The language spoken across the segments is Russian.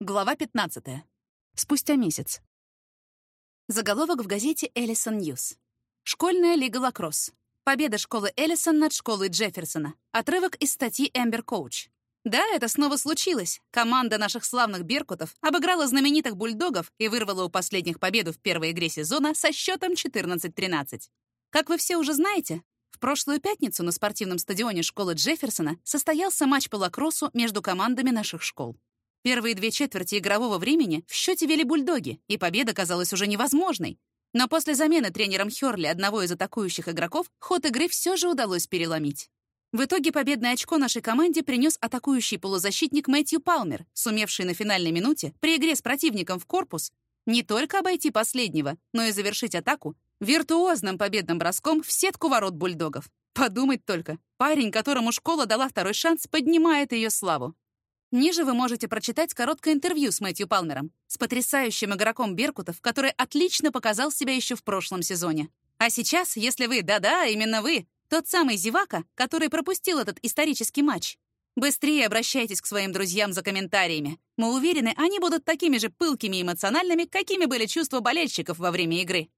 Глава 15. Спустя месяц. Заголовок в газете «Эллисон Ньюс». Школьная лига лакросс. Победа школы Эллисон над школой Джефферсона. Отрывок из статьи Эмбер Коуч. Да, это снова случилось. Команда наших славных беркутов обыграла знаменитых бульдогов и вырвала у последних победу в первой игре сезона со счетом 14-13. Как вы все уже знаете, в прошлую пятницу на спортивном стадионе школы Джефферсона состоялся матч по лакроссу между командами наших школ. Первые две четверти игрового времени в счете вели бульдоги, и победа казалась уже невозможной. Но после замены тренером Хёрли одного из атакующих игроков ход игры все же удалось переломить. В итоге победное очко нашей команде принес атакующий полузащитник Мэтью Палмер, сумевший на финальной минуте при игре с противником в корпус не только обойти последнего, но и завершить атаку виртуозным победным броском в сетку ворот бульдогов. Подумать только, парень, которому школа дала второй шанс, поднимает ее славу. Ниже вы можете прочитать короткое интервью с Мэтью Палмером, с потрясающим игроком Беркутов, который отлично показал себя еще в прошлом сезоне. А сейчас, если вы, да-да, именно вы, тот самый Зевака, который пропустил этот исторический матч, быстрее обращайтесь к своим друзьям за комментариями. Мы уверены, они будут такими же пылкими и эмоциональными, какими были чувства болельщиков во время игры.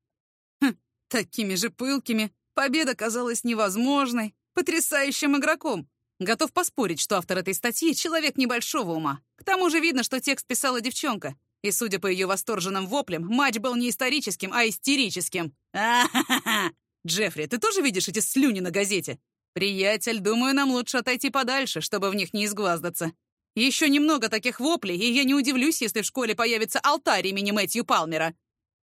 Хм, такими же пылкими. Победа казалась невозможной. Потрясающим игроком. Готов поспорить, что автор этой статьи — человек небольшого ума. К тому же видно, что текст писала девчонка. И, судя по ее восторженным воплям, матч был не историческим, а истерическим. а Джеффри, ты тоже видишь эти слюни на газете? Приятель, думаю, нам лучше отойти подальше, чтобы в них не изгваздаться. Еще немного таких воплей, и я не удивлюсь, если в школе появится алтарь имени Мэтью Палмера.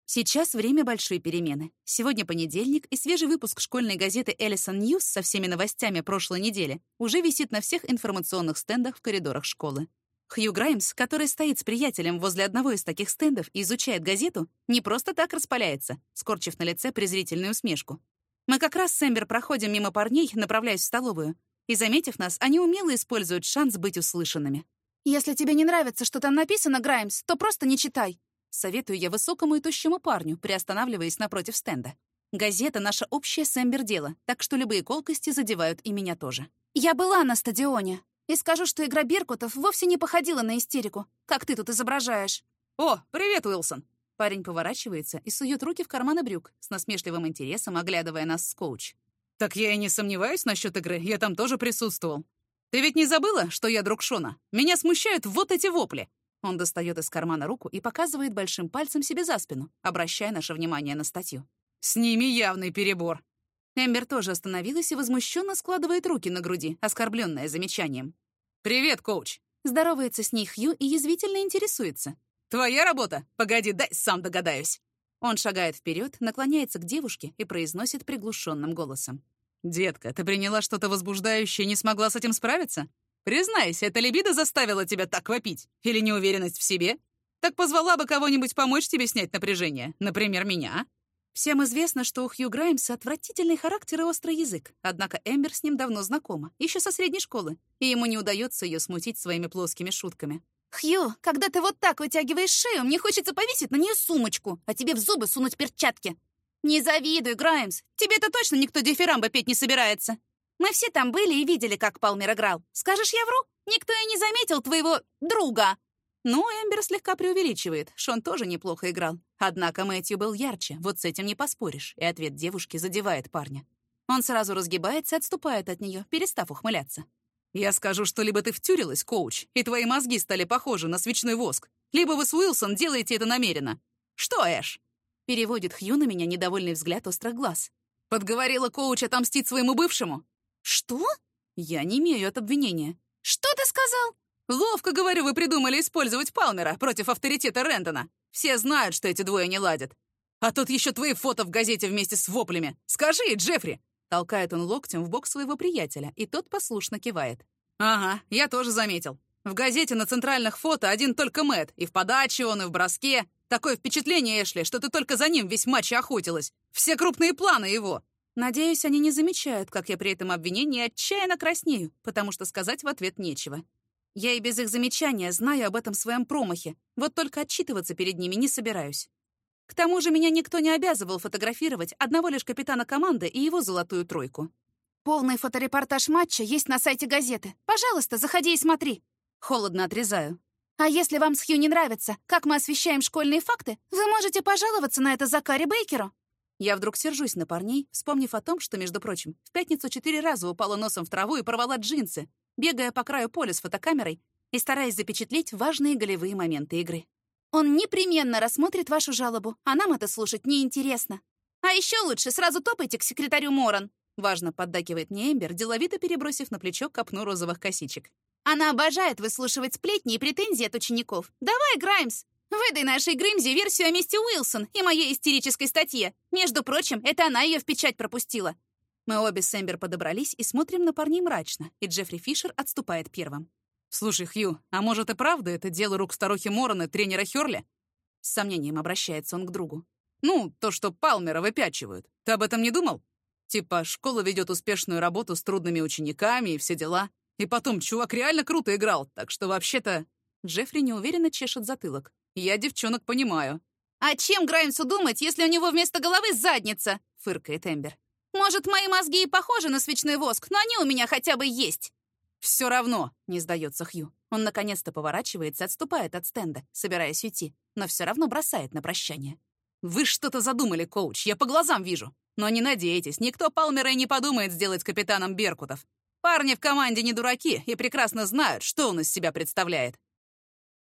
Сейчас время большой перемены. Сегодня понедельник, и свежий выпуск школьной газеты «Эллисон Ньюс» со всеми новостями прошлой недели уже висит на всех информационных стендах в коридорах школы. Хью Граймс, который стоит с приятелем возле одного из таких стендов и изучает газету, не просто так распаляется, скорчив на лице презрительную усмешку. Мы как раз с Эмбер проходим мимо парней, направляясь в столовую, и, заметив нас, они умело используют шанс быть услышанными. «Если тебе не нравится, что там написано, Граймс, то просто не читай», Советую я высокому и тощему парню, приостанавливаясь напротив стенда. Газета — наше общее с Эмбер дело, так что любые колкости задевают и меня тоже. «Я была на стадионе, и скажу, что игра Беркутов вовсе не походила на истерику, как ты тут изображаешь». «О, привет, Уилсон!» Парень поворачивается и сует руки в карманы брюк, с насмешливым интересом оглядывая нас с коуч. «Так я и не сомневаюсь насчет игры, я там тоже присутствовал. Ты ведь не забыла, что я друг Шона? Меня смущают вот эти вопли. Он достает из кармана руку и показывает большим пальцем себе за спину, обращая наше внимание на статью. «С ними явный перебор». Эмбер тоже остановилась и возмущенно складывает руки на груди, оскорбленная замечанием. «Привет, коуч!» Здоровается с ней Хью и язвительно интересуется. «Твоя работа? Погоди, дай сам догадаюсь!» Он шагает вперед, наклоняется к девушке и произносит приглушенным голосом. «Детка, ты приняла что-то возбуждающее и не смогла с этим справиться? Признайся, эта либидо заставила тебя так вопить? Или неуверенность в себе? Так позвала бы кого-нибудь помочь тебе снять напряжение. Например, меня. Всем известно, что у Хью Граймса отвратительный характер и острый язык, однако Эмбер с ним давно знакома, еще со средней школы, и ему не удается ее смутить своими плоскими шутками. «Хью, когда ты вот так вытягиваешь шею, мне хочется повесить на нее сумочку, а тебе в зубы сунуть перчатки». «Не завидуй, Граймс, тебе-то точно никто дифирамбо петь не собирается». Мы все там были и видели, как Палмер играл. Скажешь, я вру? Никто и не заметил твоего друга». Ну, Эмбер слегка преувеличивает. Шон тоже неплохо играл. Однако Мэтью был ярче, вот с этим не поспоришь, и ответ девушки задевает парня. Он сразу разгибается и отступает от нее, перестав ухмыляться. «Я скажу, что либо ты втюрилась, коуч, и твои мозги стали похожи на свечной воск, либо вы с Уилсон делаете это намеренно. Что, Эш?» Переводит Хью на меня недовольный взгляд острых глаз. «Подговорила коуч отомстить своему бывшему? «Что?» «Я не имею от обвинения». «Что ты сказал?» «Ловко, говорю, вы придумали использовать Палмера против авторитета Рэндона. Все знают, что эти двое не ладят. А тут еще твои фото в газете вместе с воплями. Скажи, Джеффри!» Толкает он локтем в бок своего приятеля, и тот послушно кивает. «Ага, я тоже заметил. В газете на центральных фото один только Мэт, и в подаче он, и в броске. Такое впечатление, Эшли, что ты только за ним весь матч охотилась. Все крупные планы его. Надеюсь, они не замечают, как я при этом обвинении отчаянно краснею, потому что сказать в ответ нечего. Я и без их замечания знаю об этом своем промахе, вот только отчитываться перед ними не собираюсь. К тому же меня никто не обязывал фотографировать одного лишь капитана команды и его золотую тройку. Полный фоторепортаж матча есть на сайте газеты. Пожалуйста, заходи и смотри. Холодно отрезаю. А если вам с Хью не нравится, как мы освещаем школьные факты, вы можете пожаловаться на это Закаре Бейкеру. Я вдруг сержусь на парней, вспомнив о том, что, между прочим, в пятницу четыре раза упала носом в траву и порвала джинсы, бегая по краю поля с фотокамерой и стараясь запечатлеть важные голевые моменты игры. Он непременно рассмотрит вашу жалобу, а нам это слушать неинтересно. А еще лучше сразу топайте к секретарю Моран. Важно поддакивает мне Эмбер, деловито перебросив на плечо копну розовых косичек. Она обожает выслушивать сплетни и претензии от учеников. Давай, Граймс, выдай нашей Грымзе версию о месте Уилсон и моей истерической статье. Между прочим, это она ее в печать пропустила. Мы обе с Эмбер подобрались и смотрим на парней мрачно, и Джеффри Фишер отступает первым. «Слушай, Хью, а может и правда это дело рук старухи Морона, тренера Хёрли?» С сомнением обращается он к другу. «Ну, то, что Палмера выпячивают. Ты об этом не думал? Типа, школа ведет успешную работу с трудными учениками и все дела. И потом, чувак реально круто играл, так что вообще-то...» Джеффри неуверенно чешет затылок. «Я девчонок понимаю». «А чем Граймсу думать, если у него вместо головы задница?» — фыркает Эмбер. «Может, мои мозги и похожи на свечной воск, но они у меня хотя бы есть». «Все равно», — не сдается Хью. Он наконец-то поворачивается и отступает от стенда, собираясь уйти, но все равно бросает на прощание. «Вы что-то задумали, коуч, я по глазам вижу. Но не надейтесь, никто Палмера и не подумает сделать капитаном Беркутов. Парни в команде не дураки и прекрасно знают, что он из себя представляет».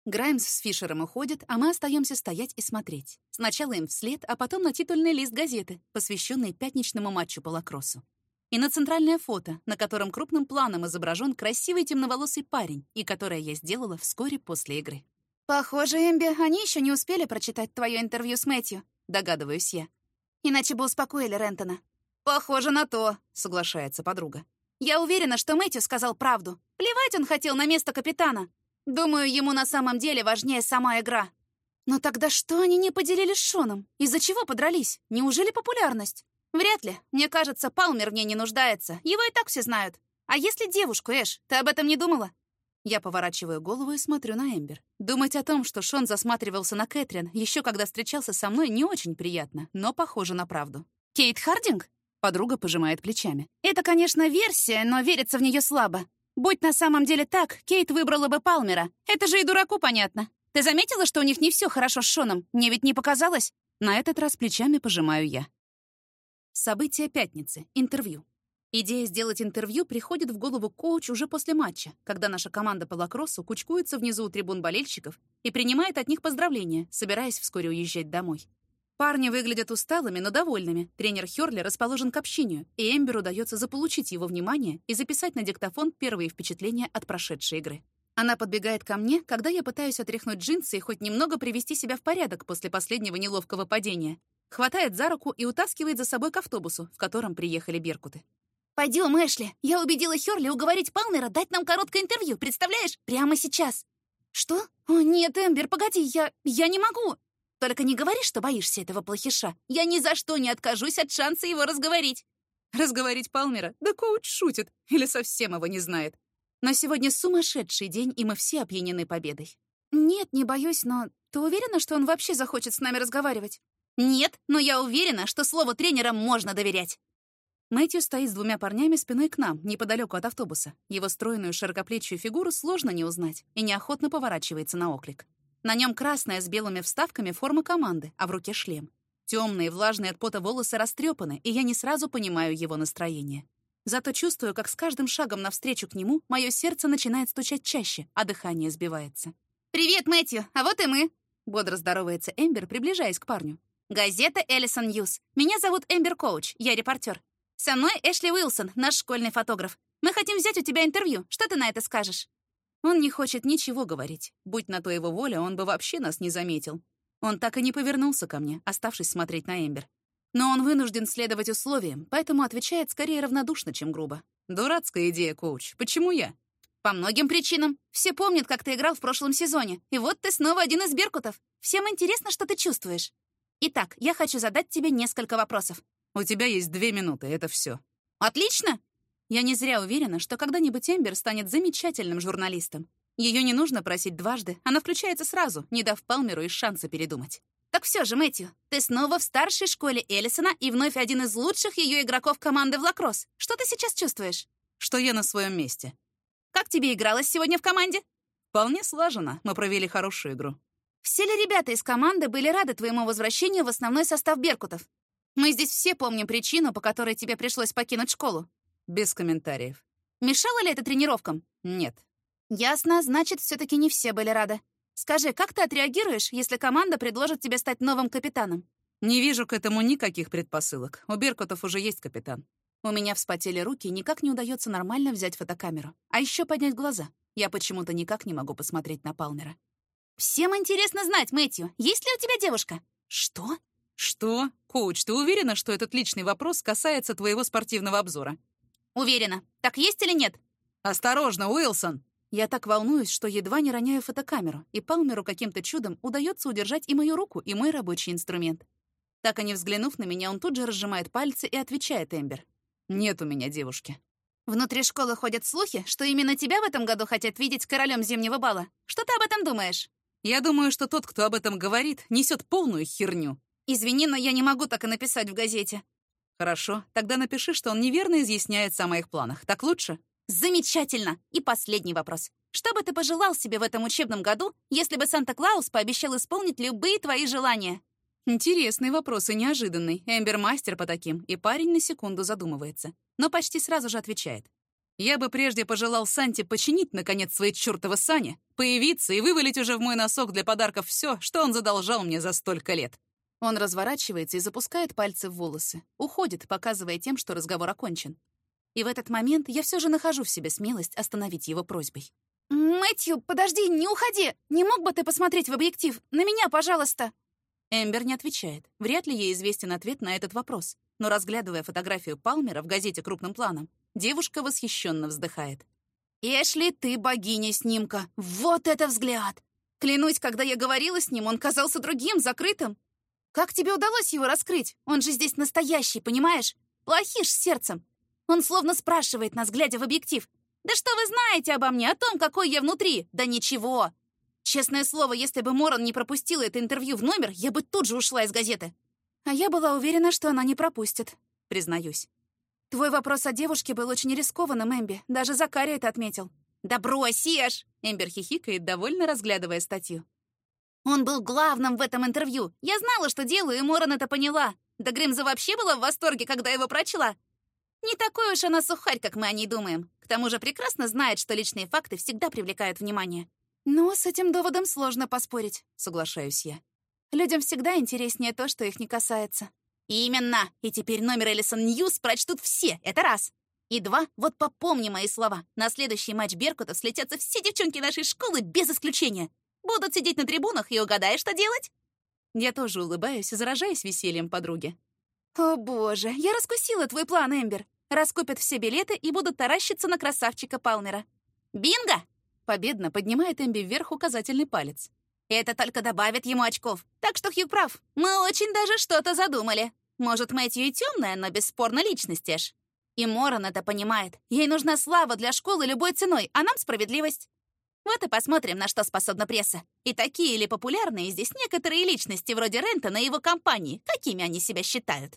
Граймс с Фишером уходят, а мы остаемся стоять и смотреть. Сначала им вслед, а потом на титульный лист газеты, посвященный пятничному матчу по лакроссу и на центральное фото, на котором крупным планом изображен красивый темноволосый парень, и которое я сделала вскоре после игры. «Похоже, Эмби, они еще не успели прочитать твое интервью с Мэтью», — догадываюсь я. «Иначе бы успокоили Рентона». «Похоже на то», — соглашается подруга. «Я уверена, что Мэтью сказал правду. Плевать он хотел на место капитана. Думаю, ему на самом деле важнее сама игра». «Но тогда что они не поделили с Шоном? Из-за чего подрались? Неужели популярность?» «Вряд ли. Мне кажется, Палмер в ней не нуждается. Его и так все знают. А если девушку, Эш, ты об этом не думала?» Я поворачиваю голову и смотрю на Эмбер. Думать о том, что Шон засматривался на Кэтрин, еще когда встречался со мной, не очень приятно, но похоже на правду. «Кейт Хардинг?» Подруга пожимает плечами. «Это, конечно, версия, но верится в нее слабо. Будь на самом деле так, Кейт выбрала бы Палмера. Это же и дураку понятно. Ты заметила, что у них не все хорошо с Шоном? Мне ведь не показалось?» На этот раз плечами пожимаю я. События пятницы. Интервью. Идея сделать интервью приходит в голову коуч уже после матча, когда наша команда по лакроссу кучкуется внизу у трибун болельщиков и принимает от них поздравления, собираясь вскоре уезжать домой. Парни выглядят усталыми, но довольными. Тренер Хёрли расположен к общению, и Эмберу удается заполучить его внимание и записать на диктофон первые впечатления от прошедшей игры. Она подбегает ко мне, когда я пытаюсь отряхнуть джинсы и хоть немного привести себя в порядок после последнего неловкого падения, Хватает за руку и утаскивает за собой к автобусу, в котором приехали Беркуты. «Пойдем, Эшли. Я убедила Хёрли уговорить Палмера дать нам короткое интервью, представляешь? Прямо сейчас». «Что? О, нет, Эмбер, погоди, я... я не могу. Только не говори, что боишься этого плохиша. Я ни за что не откажусь от шанса его разговорить». Разговорить Палмера? Да коуч шутит. Или совсем его не знает. Но сегодня сумасшедший день, и мы все опьянены победой. «Нет, не боюсь, но ты уверена, что он вообще захочет с нами разговаривать?» «Нет, но я уверена, что слову тренера можно доверять». Мэтью стоит с двумя парнями спиной к нам, неподалеку от автобуса. Его стройную широкоплечью фигуру сложно не узнать и неохотно поворачивается на оклик. На нем красная с белыми вставками форма команды, а в руке шлем. Темные, влажные от пота волосы растрепаны, и я не сразу понимаю его настроение. Зато чувствую, как с каждым шагом навстречу к нему мое сердце начинает стучать чаще, а дыхание сбивается. «Привет, Мэтью, а вот и мы!» Бодро здоровается Эмбер, приближаясь к парню. Газета «Эллисон Ньюс». Меня зовут Эмбер Коуч, я репортер. Со мной Эшли Уилсон, наш школьный фотограф. Мы хотим взять у тебя интервью. Что ты на это скажешь?» Он не хочет ничего говорить. Будь на то его воля, он бы вообще нас не заметил. Он так и не повернулся ко мне, оставшись смотреть на Эмбер. Но он вынужден следовать условиям, поэтому отвечает скорее равнодушно, чем грубо. «Дурацкая идея, коуч. Почему я?» «По многим причинам. Все помнят, как ты играл в прошлом сезоне. И вот ты снова один из Беркутов. Всем интересно, что ты чувствуешь». Итак, я хочу задать тебе несколько вопросов. У тебя есть две минуты, это все. Отлично! Я не зря уверена, что когда-нибудь Эмбер станет замечательным журналистом. Ее не нужно просить дважды, она включается сразу, не дав Палмеру и шанса передумать. Так все же, Мэтью, ты снова в старшей школе Эллисона и вновь один из лучших ее игроков команды в лакросс. Что ты сейчас чувствуешь? Что я на своем месте. Как тебе игралось сегодня в команде? Вполне слаженно. Мы провели хорошую игру. Все ли ребята из команды были рады твоему возвращению в основной состав Беркутов? Мы здесь все помним причину, по которой тебе пришлось покинуть школу. Без комментариев. Мешало ли это тренировкам? Нет. Ясно, значит, все таки не все были рады. Скажи, как ты отреагируешь, если команда предложит тебе стать новым капитаном? Не вижу к этому никаких предпосылок. У Беркутов уже есть капитан. У меня вспотели руки, никак не удается нормально взять фотокамеру. А еще поднять глаза. Я почему-то никак не могу посмотреть на Палмера. «Всем интересно знать, Мэтью, есть ли у тебя девушка?» «Что?» «Что? Коуч, ты уверена, что этот личный вопрос касается твоего спортивного обзора?» «Уверена. Так есть или нет?» «Осторожно, Уилсон!» Я так волнуюсь, что едва не роняю фотокамеру, и Палмеру каким-то чудом удается удержать и мою руку, и мой рабочий инструмент. Так и не взглянув на меня, он тут же разжимает пальцы и отвечает Эмбер. «Нет у меня девушки». «Внутри школы ходят слухи, что именно тебя в этом году хотят видеть королем зимнего бала. Что ты об этом думаешь?» «Я думаю, что тот, кто об этом говорит, несет полную херню». «Извини, но я не могу так и написать в газете». «Хорошо, тогда напиши, что он неверно изъясняется о моих планах. Так лучше?» Замечательно! И последний вопрос. Что бы ты пожелал себе в этом учебном году, если бы Санта-Клаус пообещал исполнить любые твои желания? Интересный вопрос и неожиданный. Эмбер мастер по таким, и парень на секунду задумывается. Но почти сразу же отвечает. Я бы прежде пожелал Санте починить, наконец, свои чертовы сани, появиться и вывалить уже в мой носок для подарков все, что он задолжал мне за столько лет. Он разворачивается и запускает пальцы в волосы. Уходит, показывая тем, что разговор окончен. И в этот момент я все же нахожу в себе смелость остановить его просьбой. «Мэтью, подожди, не уходи! Не мог бы ты посмотреть в объектив? На меня, пожалуйста!» Эмбер не отвечает. Вряд ли ей известен ответ на этот вопрос. Но разглядывая фотографию Палмера в газете крупным планом, девушка восхищенно вздыхает. «Эшли, ты богиня снимка! Вот это взгляд! Клянусь, когда я говорила с ним, он казался другим, закрытым. Как тебе удалось его раскрыть? Он же здесь настоящий, понимаешь? Плохиш сердцем. Он словно спрашивает нас, глядя в объектив. «Да что вы знаете обо мне, о том, какой я внутри? Да ничего!» Честное слово, если бы Моран не пропустила это интервью в номер, я бы тут же ушла из газеты. А я была уверена, что она не пропустит, признаюсь. Твой вопрос о девушке был очень рискованным, Эмби. Даже Закария это отметил. «Да брось, Эш!» Эмбер хихикает, довольно разглядывая статью. «Он был главным в этом интервью. Я знала, что делаю, и Моран это поняла. Да грымза вообще была в восторге, когда его прочла. Не такой уж она сухарь, как мы о ней думаем. К тому же прекрасно знает, что личные факты всегда привлекают внимание. Но с этим доводом сложно поспорить, соглашаюсь я. Людям всегда интереснее то, что их не касается. Именно. И теперь номер Эллисон News прочтут все. Это раз. И два, вот попомни мои слова. На следующий матч Беркутов слетятся все девчонки нашей школы без исключения. Будут сидеть на трибунах и угадаешь, что делать? Я тоже улыбаюсь, заражаясь весельем подруги. «О боже, я раскусила твой план, Эмбер. Раскупят все билеты и будут таращиться на красавчика Палмера». «Бинго!» — победно поднимает Эмби вверх указательный палец. «Это только добавит ему очков. Так что Хью прав. Мы очень даже что-то задумали. Может, Мэтью и темная, но бесспорно личность, Эш. И Моран это понимает. Ей нужна слава для школы любой ценой, а нам справедливость. Вот и посмотрим, на что способна пресса. И такие ли популярные здесь некоторые личности вроде Рентона и его компании, какими они себя считают.